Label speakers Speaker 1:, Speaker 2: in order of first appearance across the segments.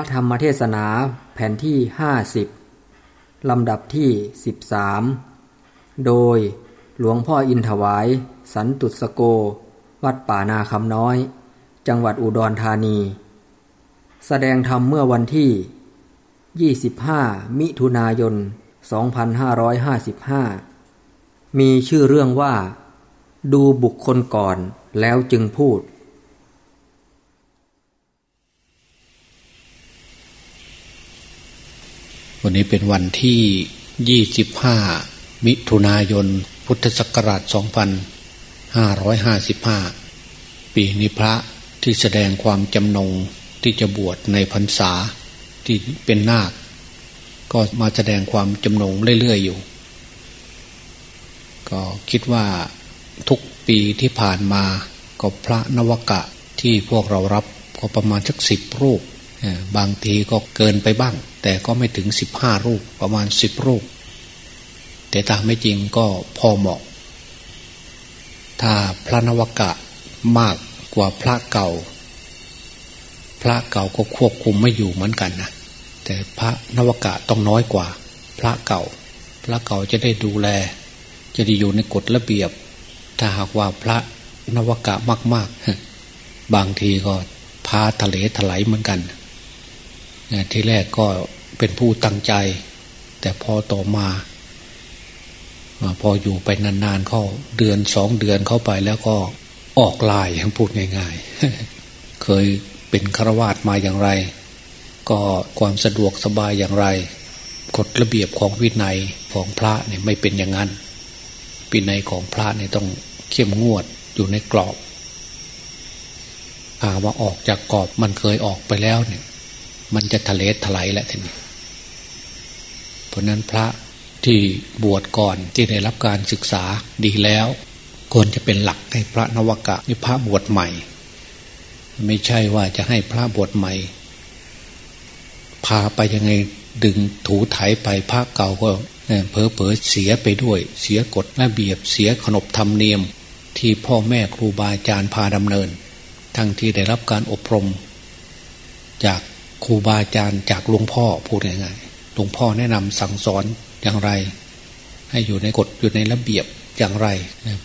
Speaker 1: ระธรรมเทศนาแผ่นที่ 50 ลำดับที่ 13 โดยหลวงพ่ออินถวาย สันตุสโก วัดป่านาคำน้อย จังหวัดอุดรธานี แสดงธรรมเมื่อวันที่ 25 มิถุนายน 2555 มีชื่อเรื่องว่า ดูบุคคลก่อนแล้วจึงพูด
Speaker 2: วันนี้เป็นวันที่ 25 มิถุนายน พุทธศักราช 2555 ปีนี้พระที่แสดงความจำนงที่จะบวชในพรรษาที่เป็นนาค ก็มาแสดงความจำนงเรื่อยๆอยู่ ก็คิดว่าทุกปีที่ผ่านมาก็พระนวกะที่พวกเรารับก็ประมาณสักสิบรูป บางทีก็เกินไปบ้าง แต่ก็ไม่ถึงสิบห้ารูปประมาณสิบรูป แต่ตามไม่จริงก็พอเหมาะ ถ้าพระนวกะมากกว่าพระเก่า พระเก่าก็ควบคุมไม่อยู่เหมือนกันนะแต่พระนวกะต้องน้อยกว่า พระเก่า พระเก่าจะได้ดูแล จะได้อยู่ในกฎระเบียบ ถ้าหากว่าพระนวกะมากๆ บางทีก็พาทะเลถลายเหมือนกัน ที่แรกก็เป็นผู้ตั้งใจ แต่พอต่อมาพออยู่ไปนานๆเข้าเดือนสองเดือนเข้าไปแล้วก็ออกลายยังพูดง่าย ๆ เคยเป็นฆราวาสมาอย่างไร ก็ความสะดวกสบายอย่างไรกฎระเบียบของวินัยของพระเนี่ยไม่เป็นอย่างนั้นวินัยของพระเนี่ยต้องเข้มงวดอยู่ในกรอบหาว่าออกจากกรอบมันเคยออกไปแล้วเนี่ย มันจะทะเลถลายแหละทีนี้เพราะนั้นพระที่บวชก่อนที่ได้รับการศึกษาดีแล้วควรจะเป็นหลักให้พระนวกะนี่พระบวชใหม่ ไม่ใช่ว่าจะให้พระบวชใหม่ พาไปยังไงดึงถูไถไปพระเก่าก็เพอเพอเสียไปด้วย เสียกฎระเบียบเสียขนบธรรมเนียม ที่พ่อแม่ครูบาอาจารย์พาดำเนิน ทั้งที่ได้รับการอบรม จาก ครูบาอาจารย์จากหลวงพ่อพูดง่ายๆหลวงพ่อแนะนำสั่งสอนอย่างไร ให้อยู่ในกฎอยู่ในระเบียบอย่างไร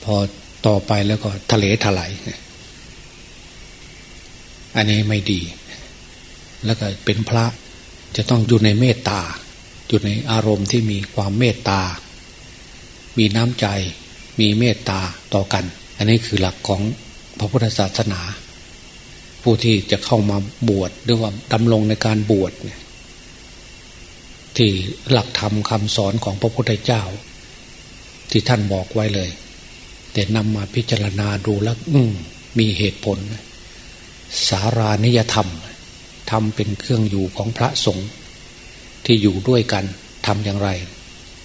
Speaker 2: พอต่อไปแล้วก็ทะเลถลายอันนี้ไม่ดี แล้วก็เป็นพระจะต้องอยู่ในเมตตา อยู่ในอารมณ์ที่มีความเมตตา มีน้ำใจ มีเมตตาต่อกัน อันนี้คือหลักของพระพุทธศาสนา ผู้ที่จะเข้ามาบวชหรือว่าดำรงในการบวชเนี่ยที่หลักธรรมคำสอนของพระพุทธเจ้า ที่ท่านบอกไว้เลย แต่นำมาพิจารณาดูแล้วอืมมีเหตุผล สารานิยธรรมทำเป็นเครื่องอยู่ของพระสงฆ์ที่อยู่ด้วยกันทำอย่างไร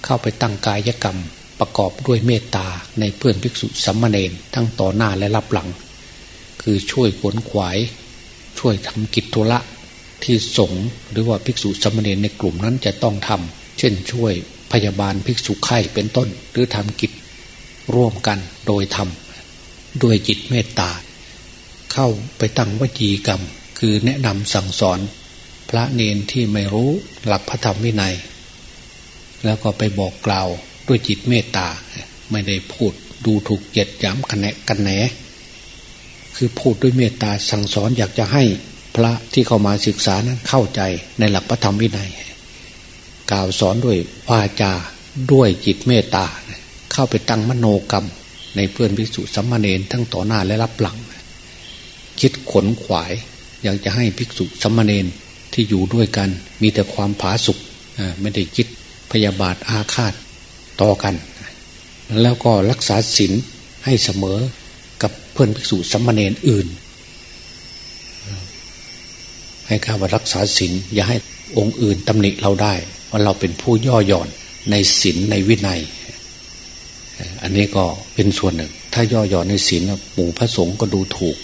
Speaker 2: เข้าไปตั้งกายกรรมประกอบด้วยเมตตาในเพื่อนภิกษุสัมมาเนนทั้งต่อหน้าและรับหลัง คือช่วยขวนขวาย ช่วยทำกิจธุระที่สงหรือว่าภิกษุสมมาเนนในกลุ่มนั้นจะต้องทำเช่นช่วยพยาบาลภิกษุไข้เป็นต้น หรือทำกิจร่วมกันโดยทำด้วยจิตเมตตา เข้าไปตั้งวจีกรรม คือแนะนำสั่งสอน พระเนนที่ไม่รู้หลักพระธรรมวินัย แล้วก็ไปบอกกล่าวด้วยจิตเมตตา ไม่ได้พูดดูถูกเจ็ดย้ำกันแหนกันแหน คือพูดด้วยเมตตาสั่งสอนอยากจะให้พระที่เข้ามาศึกษานั้นเข้าใจในหลักพระธรรมวินัย กล่าวสอนด้วยวาจาด้วยจิตเมตตา เข้าไปตั้งมโนกรรม ในเพื่อนภิกษุสัมมาเนนทั้งต่อหน้าและรับหลัง คิดขนขวาย อยากจะให้ภิกษุสัมมาเนนที่อยู่ด้วยกัน มีแต่ความผาสุกไม่ได้คิดพยาบาทอาฆาตต่อกัน แล้วก็รักษาศีลให้เสมอ พื่อนภิกษุสัมมาเนนอื่น ให้ข้าว่ารักษาศีลอย่าให้องค์อื่นตำหนิเราได้ว่าเราเป็นผู้ย่อหย่อนในศีลในวินัย อันนี้ก็เป็นส่วนหนึ่ง ถ้าย่อหย่อนในศีลหมู่พระสงฆ์ก็ดูถูก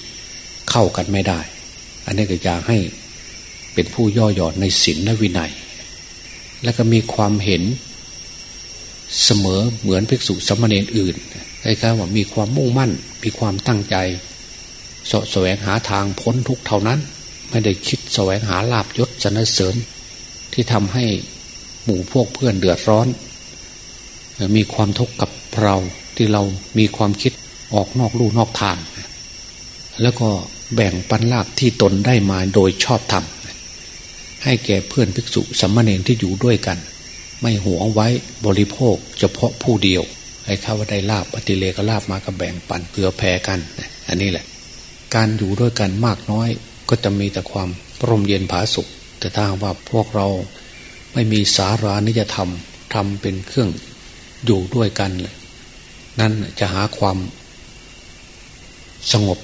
Speaker 2: เข้ากันไม่ได้ อันนี้ก็อยากให้เป็นผู้ย่อหย่อนในศีลและวินัย แล้วก็มีความเห็นเสมอเหมือนภิกษุสมณีอื่น คล้ายๆว่ามีความมุ่งมั่น มีความตั้งใจสะแสวงหาทางพ้นทุกเท่านั้น ไม่ได้คิดแสวงหาลาบยศสนเสริญ ที่ทำให้หมู่พวกเพื่อนเดือดร้อน มีความทุกข์กับเราที่เรามีความคิดออกนอกลู่นอกทาง แล้วก็แบ่งปันลาบที่ตนได้มาโดยชอบธรรมให้แก่เพื่อนภิกษุสัมมาเนรที่อยู่ด้วยกัน ไม่หวงไว้บริโภคเฉพาะผู้เดียว ให้ข้าว่าได้ลาบปฏิเลกลาบมาก็แบ่งปันเผื่อแผ่กัน อันนี้แหละ การอยู่ด้วยกันมากน้อยก็จะมีแต่ความร่มเย็นผาสุข แต่ถ้าว่าพวกเราไม่มีสารานิยธรรมทำเป็นเครื่องอยู่ด้วยกันนั่นจะหาความสงบ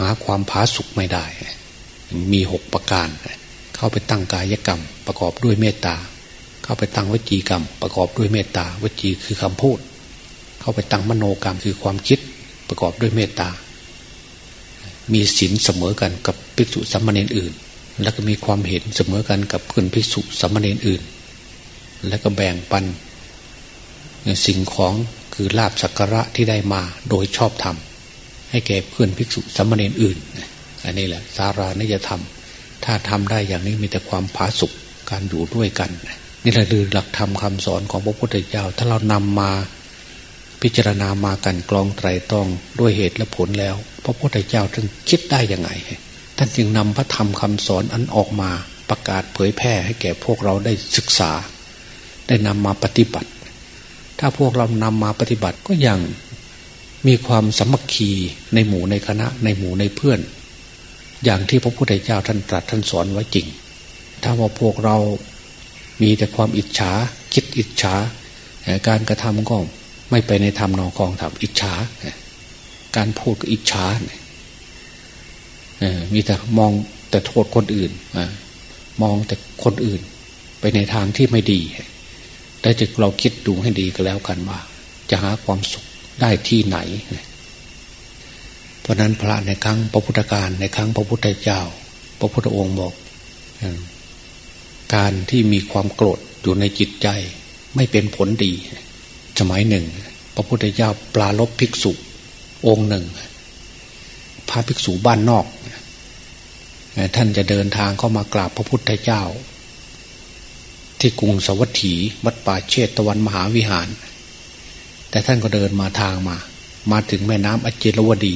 Speaker 2: หาความผาสุกไม่ได้ มีหกประการ เข้าไปตั้งกายกรรม ประกอบด้วยเมตตา เข้าไปตั้งวจีกรรม ประกอบด้วยเมตตาวจีคือคำพูด เข้าไปตั้งมโนกรรมคือความคิดประกอบด้วยเมตตา มีศีลเสมอกันกับภิกษุสัมเนรอื่น แล้วก็มีความเห็นเสมอกันกับเพื่อนภิกษุสัมเนรอื่น แล้วก็แบ่งปันสิ่งของคือลาบสักการะที่ได้มาโดยชอบธรรมให้แก่เพื่อนภิกษุสัมเนรอื่น อันนี้แหละสารานิยธรรม ถ้าทำได้อย่างนี้มีแต่ความผาสุกการอยู่ด้วยกัน นี่แหละคือหลักธรรมคาสอนของพระพุทธเจ้า ถ้าเรานำมา พิจารณามากันกรองไตรตรองด้วยเหตุและผลแล้ว พระพุทธเจ้าท่านคิดได้ยังไง ท่านจึงนำพระธรรมคำสอนอันออกมาประกาศเผยแพร่ให้แก่พวกเราได้ศึกษา ได้นำมาปฏิบัติ ถ้าพวกเรานำมาปฏิบัติก็ยังมีความสมัคคีในหมู่ในคณะในหมู่ในเพื่อน อย่างที่พระพุทธเจ้าท่านตรัสท่านสอนไว้จริง ถ้าว่าพวกเรามีแต่ความอิจฉาคิดอิจฉาการกระทำก็ ไม่ไปในธรรมนองคองธรรมอิจฉา การพูดก็อิจฉามีแต่มองแต่โทษคนอื่นมองแต่คนอื่น ไปในทางที่ไม่ดีแต่จะเราคิดดูให้ดีก็แล้วกันว่า จะหาความสุขได้ที่ไหน เพราะนั้นพระในครั้งพระพุทธการในครั้งพระพุทธเจ้า พระพุทธองค์บอกการที่มีความโกรธอยู่ในจิตใจ ไม่เป็นผลดี สมัยหนึ่ง พระพุทธเจ้าปลาลบภิกษุ องค์หนึ่งพาภิกษุบ้านนอก ท่านจะเดินทางเข้ามากราบพระพุทธเจ้า ที่กรุงสวัสถีวัดป่าเชตตะวันมหาวิหาร แต่ท่านก็เดินมาทางมา มาถึงแม่น้ำอจิรวดี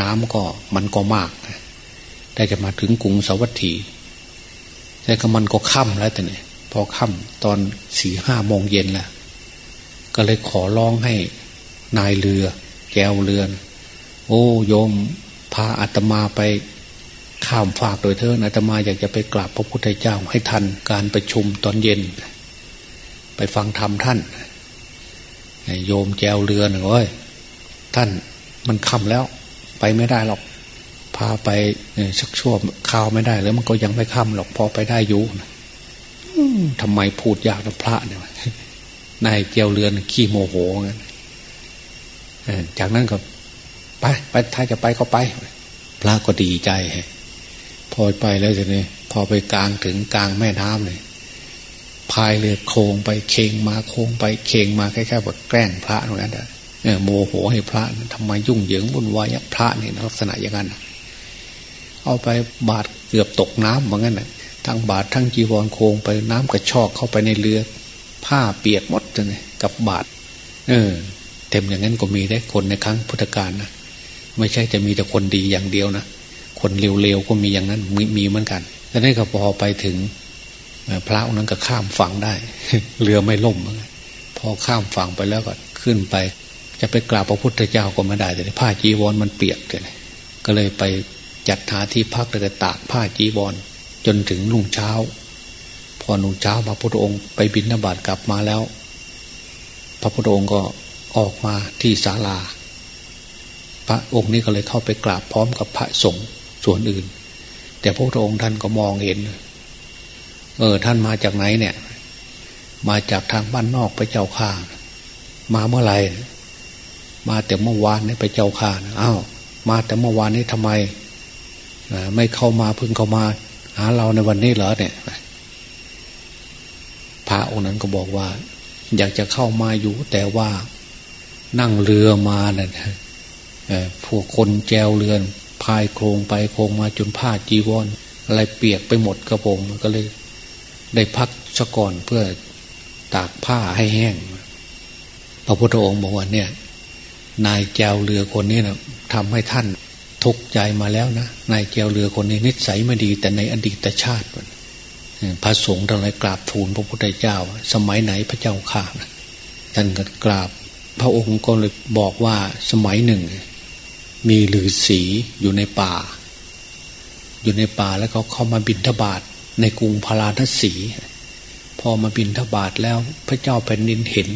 Speaker 2: น้ำก็มันก็มาก แต่จะมาถึงกรุงสวัสดีแต่ก็มันก็ค่ำแล้วแต่เนี่ยพอค่ำตอนสี่ห้าโมงเย็นแล้ว ก็เลยขอร้องให้นายเรือแก้วเรือน โอ้โยมพาอาตมาไปข้ามฝากโดยเธออาตมาอยากจะไปกราบพระพุทธเจ้าให้ทันการประชุมตอนเย็น ไปฟังธรรมท่าน โยมแจวเรือหนึ่งเว้ยท่านมันค่าแล้วไปไม่ได้หรอก พาไปชักชั่วข่าวไม่ได้แล้วมันก็ยังไม่ค่าหรอกพอไปได้อยู่ทำไมพูดยากนะพระเนี่ย นายเจียวเรือนขี้โมโหงั้นจากนั้นก็ไปไปถ้าจะไปก็ไป พระก็ดีใจพอไปแล้วจะเนี่ยพอไปกลางถึงกลางแม่น้ำเลยพายเรือโค้งไปเคงมาโค้งไปเคงมาแค่ๆแบบแกล้งพระเหมือนกันเออโมโหให้พระทำไมยุ่งเหยิงวุ่นวายพระนี่ลักษณะอย่างนั้นเอาไปบาดเกือบตกน้ำเหมือนกันทั้งบาดทั้งจีวรโค้งไปน้ำกระชอกเข้าไปในเรือ ผ้าเปียกหมด เลยกับบาดเออ เต็มอย่างนั้นก็มีได้คนในครั้งพุทธกาลนะไม่ใช่จะมีแต่คนดีอย่างเดียวนะคนเร็วๆก็มีอย่างนั้นมีมีเหมือนกันแล้วนี่ก็พอไปถึงพระองค์นั้นก็ข้ามฝั่งได้ เรือไม่ล่มพอข้ามฝั่งไปแล้วก็ขึ้นไป จะไปกราบพระพุทธเจ้าก็ไม่ได้แต่ผ้าจีวรมันเปียกเลยก็เลยไปจัดหาที่พักแล้วก็ตากผ้าจีวร จนถึงลุ่งเช้า พอนุ่งเช้าพระพุทธองค์ไปบินนบาตกลับมาแล้ว พระพุทธองค์ก็ออกมาที่ศาลา พระองค์นี้ก็เลยเข้าไปกราบพร้อมกับพระสงฆ์ส่วนอื่น แต่พระพุทธองค์ท่านก็มองเห็น เออท่านมาจากไหนเนี่ย มาจากทางบ้านนอกไปเจ้าข่ามาเมื่อไหร่มาแต่เมื่อวานนี่ไปเจ้าข่าอ้าวมาแต่เมื่อวานนี้ทำไมไม่เข้ามาพึ่งเข้ามา หาเราในวันนี้เหรอเนี่ยพระองค์นั้นก็บอกว่า อยากจะเข้ามาอยู่ แต่ว่านั่งเรือมาเนี่ยพวกคนแจวเรือน พายโครงไปโครงมาจนผ้าจีวรอะไรเปียกไปหมดกระผมก็เลย ได้พักชะก่อนเพื่อตากผ้าให้แห้ง พระพุทธองค์บอกว่าเนี่ย นายแจวเรือคนนี้นะทำให้ท่านทุกข์ใจมาแล้วนะนายแจวเรือคนนี้นิสัยไม่ดี แต่ในอดีตชาติ พระสงฆ์ทั้งหลายกราบทูลพระพุทธเจ้า สมัยไหนพระเจ้าข่าท่านก็กราบ พระองค์ก็เลยบอกว่าสมัยหนึ่ง มีฤาษีอยู่ในป่า อยู่ในป่าแล้วเขาเข้ามาบินทบาทในกรุงพาราณสีพอมาบินทบาทแล้วพระเจ้าแผ่นดินเห็น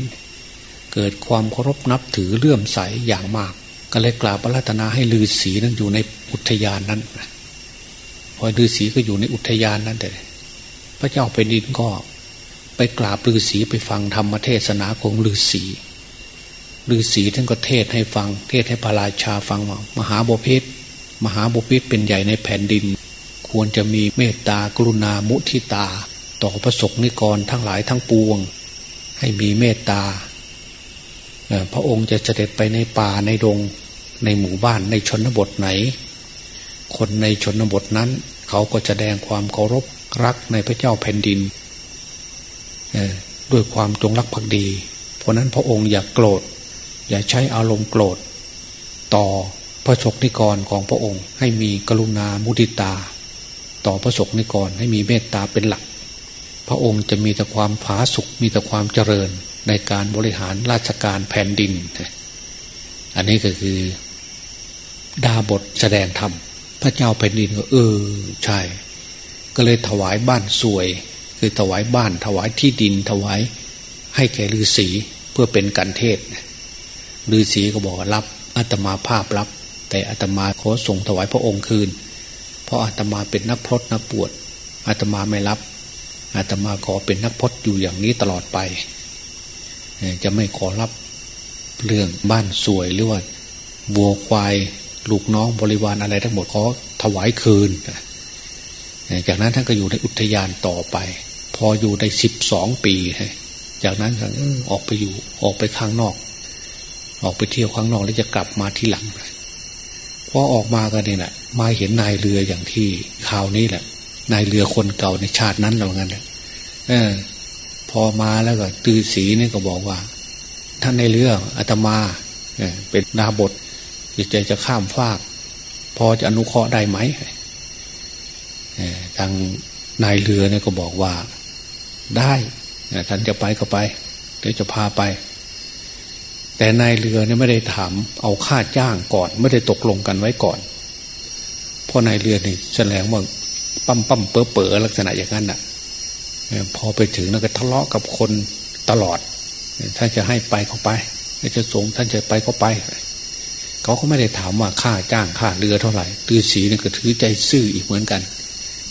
Speaker 2: เกิดความเคารพนับถือเลื่อมใสอย่างมาก ก็เลยกราบพระราตนาให้ฤาษีนั้นอยู่ในอุทยานนั้นพอฤาษีก็อยู่ในอุทยานนั้นแต่ พระเจ้าแผ่นดินก็ไปกราบฤาษีไปฟังธรรมเทศนาของฤาษีฤาษีท่านก็เทศให้ฟัง เทศให้พระราชาฟังว่ามหาบพิษมหาบพิษเป็นใหญ่ในแผ่นดิน ควรจะมีเมตตากรุณามุทิตา ต่อพระสงฆ์นิกรทั้งหลายทั้งปวง ให้มีเมตตาพระองค์จะเสด็จไปในป่าในดงในหมู่บ้านในชนบทไหน คนในชนบทนั้น เขาก็จะแสดงความเคารพ รักในพระเจ้าแผ่นดินด้วยความจงรักภักดี เพราะนั้นพระองค์อย่ากโกรธ อย่าใช้อารมณ์โกรธ ต่อพระศกนิกรของพระองค์ ให้มีกรุณามุติตา ต่อพระศกนิกรให้มีเมตตาเป็นหลัก พระองค์จะมีแต่ความผาสุกมีแต่ความเจริญในการบริหารราชการแผ่นดิน อันนี้ก็คือดาบทแสดงธรรมพระเจ้าแผ่นดินก็เออใช่ ก็เลยถวายบ้านสวย คือถวายบ้านถวายที่ดินถวายให้แก่ฤาษีเพื่อเป็นกันเทศฤาษีก็บอกรับอาตมาภาพรับ แต่อาตมาขอส่งถวายพระองค์คืน เพราะอาตมาเป็นนักพรตนักปวดอาตมาไม่รับอาตมาขอเป็นนักพรตอยู่อย่างนี้ตลอดไป จะไม่ขอรับเรื่องบ้านสวยหรือว่าวัวควาย ลูกน้องบริวารอะไรทั้งหมดขอถวายคืน จากนั้นท่านก็อยู่ในอุทยานต่อไป พออยู่ได้สิบสองปี จากนั้นก็ออกไปอยู่ออกไปข้างนอก ออกไปเที่ยวข้างนอกแล้วจะกลับมาที่หลังพอออกมากันเนี่ยแหละมาเห็นนายเรืออย่างที่ข่าวนี้แหละ นายเรือคนเก่าในชาตินั้นเหมือนกันเออ พอมาแล้วก็ตือสีนี่ก็บอกว่า ท่านในเรืออาตมาเป็นนาบทจิตใจจะข้ามฟาก พอจะอนุเคราะห์ได้ไหม ทางนายเรือเนี่ยก็บอกว่าได้ท่านจะไปก็ไปเดี๋ยวจะพาไป แต่นายเรือเนี่ยไม่ได้ถามเอาค่าจ้างก่อน ไม่ได้ตกลงกันไว้ก่อนเพราะนายเรือนี่แสดงว่าปั๊มปั๊มเป๋อเป๋อลักษณะอย่างนั้นอะพอไปถึงแล้วก็ทะเลาะกับคนตลอดท่านจะให้ไปก็ไปจะส่งท่านจะไปก็ไป เขาก็ไม่ได้ถามว่าค่าจ้างค่าเรือเท่าไหร่ตือสีนี่ก็ถือใจซื่ออีกเหมือนกัน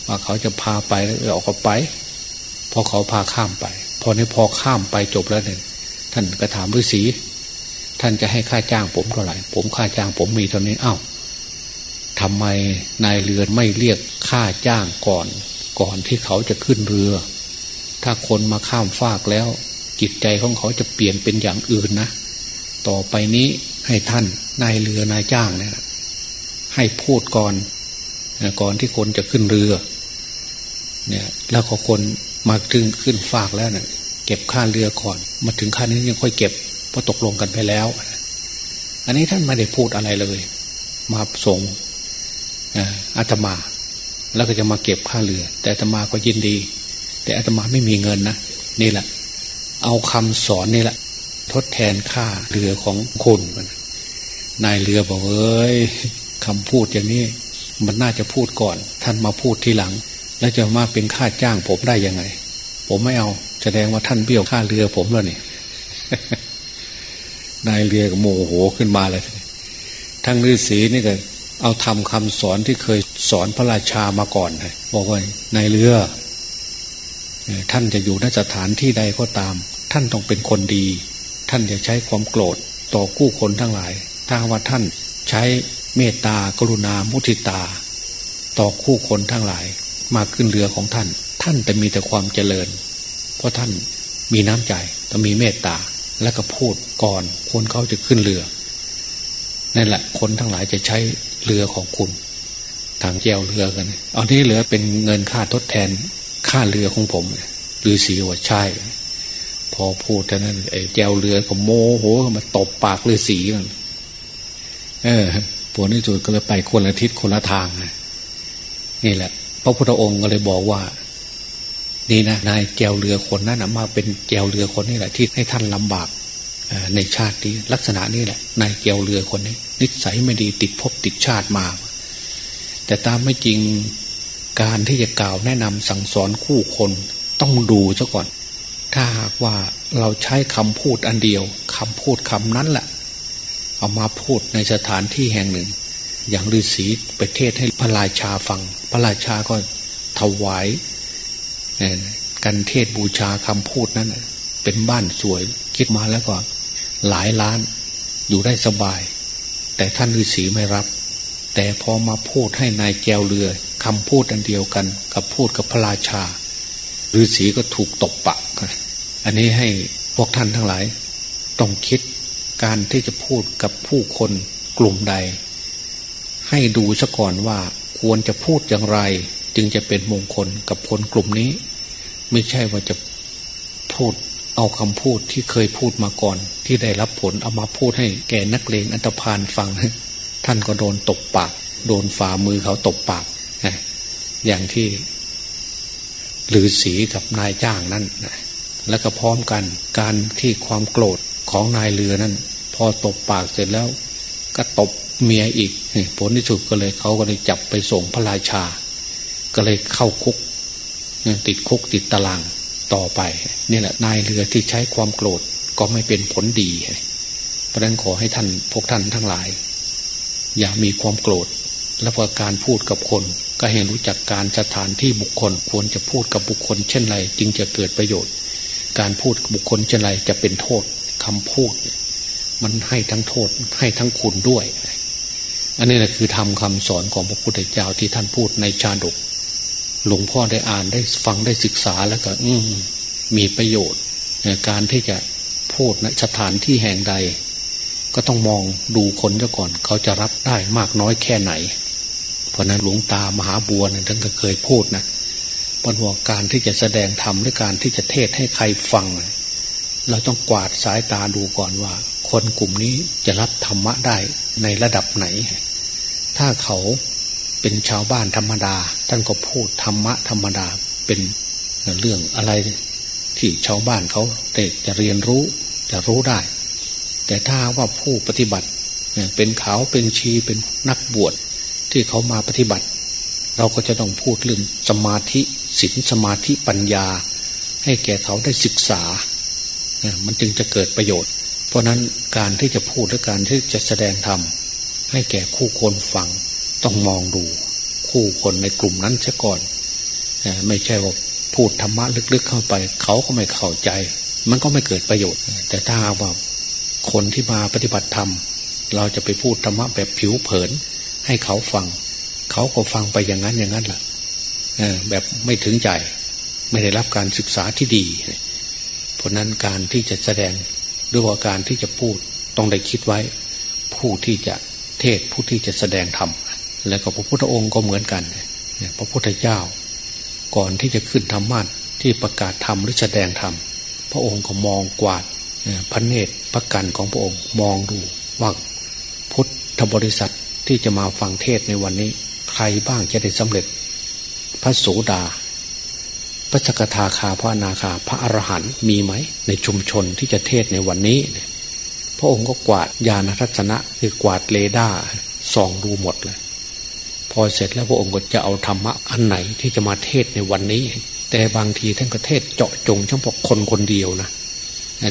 Speaker 2: ว่าเขาจะพาไปแล้วออกก็ไป พอเขาพาข้ามไป พอในพอข้ามไปจบแล้วเนี่ยท่านก็ถามฤาษีท่านจะให้ค่าจ้างผมเท่าไหร่ ผมค่าจ้างผมมีเท่านี้อ้าวทำไมนายเรือไม่เรียกค่าจ้างก่อน ก่อนที่เขาจะขึ้นเรือ ถ้าคนมาข้ามฟากแล้ว จิตใจของเขาจะเปลี่ยนเป็นอย่างอื่นนะ ต่อไปนี้ให้ท่านนายเรือนายจ้างเนี่ยให้พูดก่อน ก่อนที่คนจะขึ้นเรือ เนี่ยแล้วก็คนมาถึงขึ้นฝากแล้วเนี่ยเก็บค่าเรือก่อน มาถึงค่านี้ยังค่อยเก็บเพราะตกลงกันไปแล้ว อันนี้ท่านไม่ได้พูดอะไรเลย มาส่งอาตมา แล้วก็จะมาเก็บค่าเรือ แต่อาตมาก็ยินดี แต่อาตมาไม่มีเงินนะนี่แหละ เอาคำสอนนี่แหละ ทดแทนค่าเรือของคุณนายเรือบอกเอ้ยคำพูดอย่างนี้ มันน่าจะพูดก่อน ท่านมาพูดทีหลัง แล้วจะมาเป็นค่าจ้างผมได้ยังไง ผมไม่เอาแสดงว่าท่านเบี้ยวค่าเรือผมแล้วนี่นายเรือก็โมโหขึ้นมาเลยทั้งฤาษีนี่ก็เอาทำคำสอนที่เคยสอนพระราชามาก่อนเลยบอกว่านายเรือท่านจะอยู่นสถานที่ใดก็ตาม ท่านต้องเป็นคนดี ท่านจะใช้ความโกรธต่อกู้คนทั้งหลาย ถ้าว่าท่านใช้เมตตากรุณามุทิตา ต่อคู่คนทั้งหลาย มาขึ้นเรือของท่าน ท่านจะมีแต่ความเจริญ เพราะท่านมีน้ำใจต้องมีเมตตาและก็พูดก่อนคนเขาจะขึ้นเรือนั่นแหละคนทั้งหลายจะใช้เรือของคุณทางแจวเรือกันเอานี้เหลือเป็นเงินค่าทดแทนค่าเรือของผมหรือสีว่าใช่ พอพูดเท่านั้นไอ้แจวเรือก็โมโหมาตบปากฤาษีมันเออผลที่สุดก็เลยไปคนละทิศคนละทางนี่แหละ พระพุทธองค์ก็เลยบอกว่า นี่นะนายแจวเรือคนนั้นนะมาเป็นแจวเรือคนนี้แหละ ที่ให้ท่านลำบากในชาตินี้ลักษณะนี้แหละ นายแจวเรือคนนี้ นิสัยไม่ดีติดภพติดชาติมา แต่ตามไม่จริงการที่จะกล่าวแนะนำสั่งสอนคู่คนต้องดูซะก่อน ถ้าหากว่าเราใช้คำพูดอันเดียวคำพูดคำนั้นแหละเอามาพูดในสถานที่แห่งหนึ่ง อย่างฤาษีไปเทศให้พระราชาฟัง ระราชาก็ถวายกันเทศบูชาคำพูดนั้นเป็นบ้านสวยคิดมาแล้วก็หลายล้านอยู่ได้สบาย แต่ท่านฤาษีไม่รับ แต่พอมาพูดให้นายแจวเรือคำพูดอันเดียวกัน กับพูดกับพระราชาฤาษีก็ถูกตบปะอันนี้ให้พวกท่านทั้งหลาย ต้องคิดการที่จะพูดกับผู้คนกลุ่มใด ให้ดูซะก่อนว่า ควรจะพูดอย่างไร จึงจะเป็นมงคลกับคนกลุ่มนี้ ไม่ใช่ว่าจะพูดเอาคำพูดที่เคยพูดมาก่อน ที่ได้รับผลเอามาพูดให้แก่นักเลงอันตพานฟัง ท่านก็โดนตบปาก โดนฝ่ามือเขาตบปาก อย่างที่หรือสีกับนายจ้างนั่นแล้วก็พร้อมกันการที่ความโกรธของนายเรือนั้น พอตบปากเสร็จแล้ว ก็ตบ เมียอีก ผลที่สุดก็เลยเขาก็เลยจับไปส่งพระราชา ก็เลยเข้าคุก ติดคุกติดตารางต่อไปนี่แหละนายเรือที่ใช้ความโกรธก็ไม่เป็นผลดีเพราะนั้นขอให้ท่านพวกท่านทั้งหลาย อย่ามีความโกรธ และพอการพูดกับคน ก็ให้รู้จักการสถานที่บุคคลควรจะพูดกับบุคคล เช่นไรจึงจะเกิดประโยชน์ การพูดบุคคลเช่นไรจะเป็นโทษคำพูด มันให้ทั้งโทษให้ทั้งคุณด้วย อันนี้แหละคือทำคำสอนของพระพุทธเจ้าที่ท่านพูดในชาดก หลวงพ่อได้อ่านได้ฟังได้ศึกษาแล้วก็ อืมีประโยชน์ในการที่จะพูดณสถานที่แห่งใด ก็ต้องมองดูคนเจ้าก่อน เขาจะรับได้มากน้อยแค่ไหน เพราะนั้นหลวงตามหาบัวเนี่ยท่านก็เคยพูดนะบนหัวการที่จะแสดงธรรมหรือการที่จะเทศให้ใครฟัง เราต้องกวาดสายตาดูก่อนว่า คนกลุ่มนี้จะรับธรรมะได้ในระดับไหน ถ้าเขาเป็นชาวบ้านธรรมดา ท่านก็พูดธรรมะธรรมดาเป็นเรื่องอะไรที่ชาวบ้านเขาเด็กจะเรียนรู้จะรู้ได้ แต่ถ้าว่าผู้ปฏิบัติเป็นเขาเป็นชีเป็นนักบวชที่เขามาปฏิบัติ เราก็จะต้องพูดเรื่องสมาธิศีลสมาธิปัญญา ให้แก่เขาได้ศึกษา มันจึงจะเกิดประโยชน์ ราะนั้นการที่จะพูดและการที่จะแสดงธรรมให้แก่คู่คนฟังต้องมองดูคู่คนในกลุ่มนั้นเสียก่อนไม่ใช่ว่าพูดธรรมะลึกๆเข้าไป เขาก็ไม่เข้าใจ มันก็ไม่เกิดประโยชน์ แต่ถ้าว่าคนที่มาปฏิบัติธรรม เราจะไปพูดธรรมะแบบผิวเผิน ให้เขาฟัง เขาก็ฟังไปอย่างนั้นอย่างนั้นแหละแบบไม่ถึงใจ ไม่ได้รับการศึกษาที่ดี เพราะนั้นการที่จะแสดง ด้วยว่าการที่จะพูดต้องได้คิดไว้ ผู้ที่จะเทศผู้ที่จะแสดงธรรมแล้วก็พระพุทธองค์ก็เหมือนกันพระพุทธเจ้า ก่อนที่จะขึ้นธรรมะที่ประกาศธรรมหรือแสดงธรรมพระองค์ก็มองกวาดพระเนตรพระกันของพระองค์มองดูว่าพุทธบริษัทที่จะมาฟังเทศในวันนี้ ใครบ้างจะได้สำเร็จ พระโสดา ระสกทาคาพระนาคา พระอรหันต์มีไหม ในชุมชนที่จะเทศในวันนี้ พระองค์ก็กวาดยานทัศนะคือกวาดเลดาร์ส่องดูหมดเลย พอเสร็จแล้วพระองค์ก็จะเอาธรรมะอันไหนที่จะมาเทศในวันนี้ แต่บางทีท่านก็เทศเจาะจงเฉพาะคนคนเดียวนะ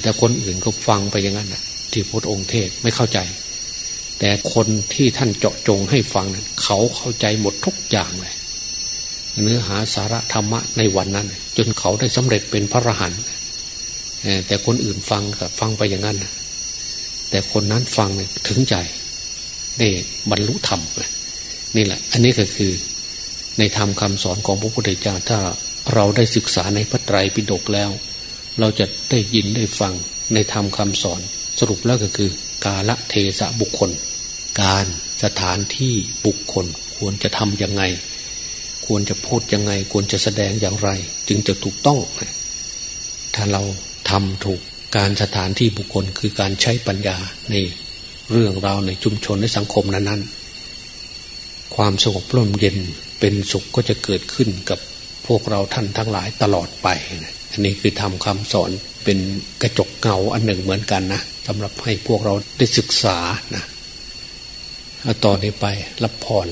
Speaker 2: แต่คนอื่นก็ฟังไปอย่างนั้นนะที่พระองค์เทศไม่เข้าใจ แต่คนที่ท่านเจาะจงให้ฟังนั้นเขาเข้าใจหมดทุกอย่างเลย เนื้อหาสาระธรรมะในวันนั้น จนเขาได้สำเร็จเป็นพระอรหันต์แต่คนอื่นฟังกับฟังไปอย่างนั้นแต่คนนั้นฟังถึงใจได้บรรลุธรรมนี่แหละ อันนี้ก็คือในธรรมคาสอนของพระพุทธเจ้าถ้าเราได้ศึกษาในพระไตรปิฎกแล้ว เราจะได้ยินได้ฟังในธรรมคาสอน สรุปแล้วก็คือ กาละเทสะบุคคล การสถานที่บุคคลควรจะทำยังไง ควรจะพูดยังไง ควรจะแสดงอย่างไร จึงจะถูกต้อง ถ้าเราทำถูกการสถานที่บุคคลคือการใช้ปัญญาในเรื่องราวในชุมชนในสังคมนั้นๆ ความสงบร่มเย็นเป็นสุขก็จะเกิดขึ้นกับพวกเราท่านทั้งหลายตลอดไป อันนี้คือทำคำสอนเป็นกระจกเงาอันหนึ่งเหมือนกันนะสำหรับให้พวกเราได้ศึกษานะต่อนนี้ไปรับพร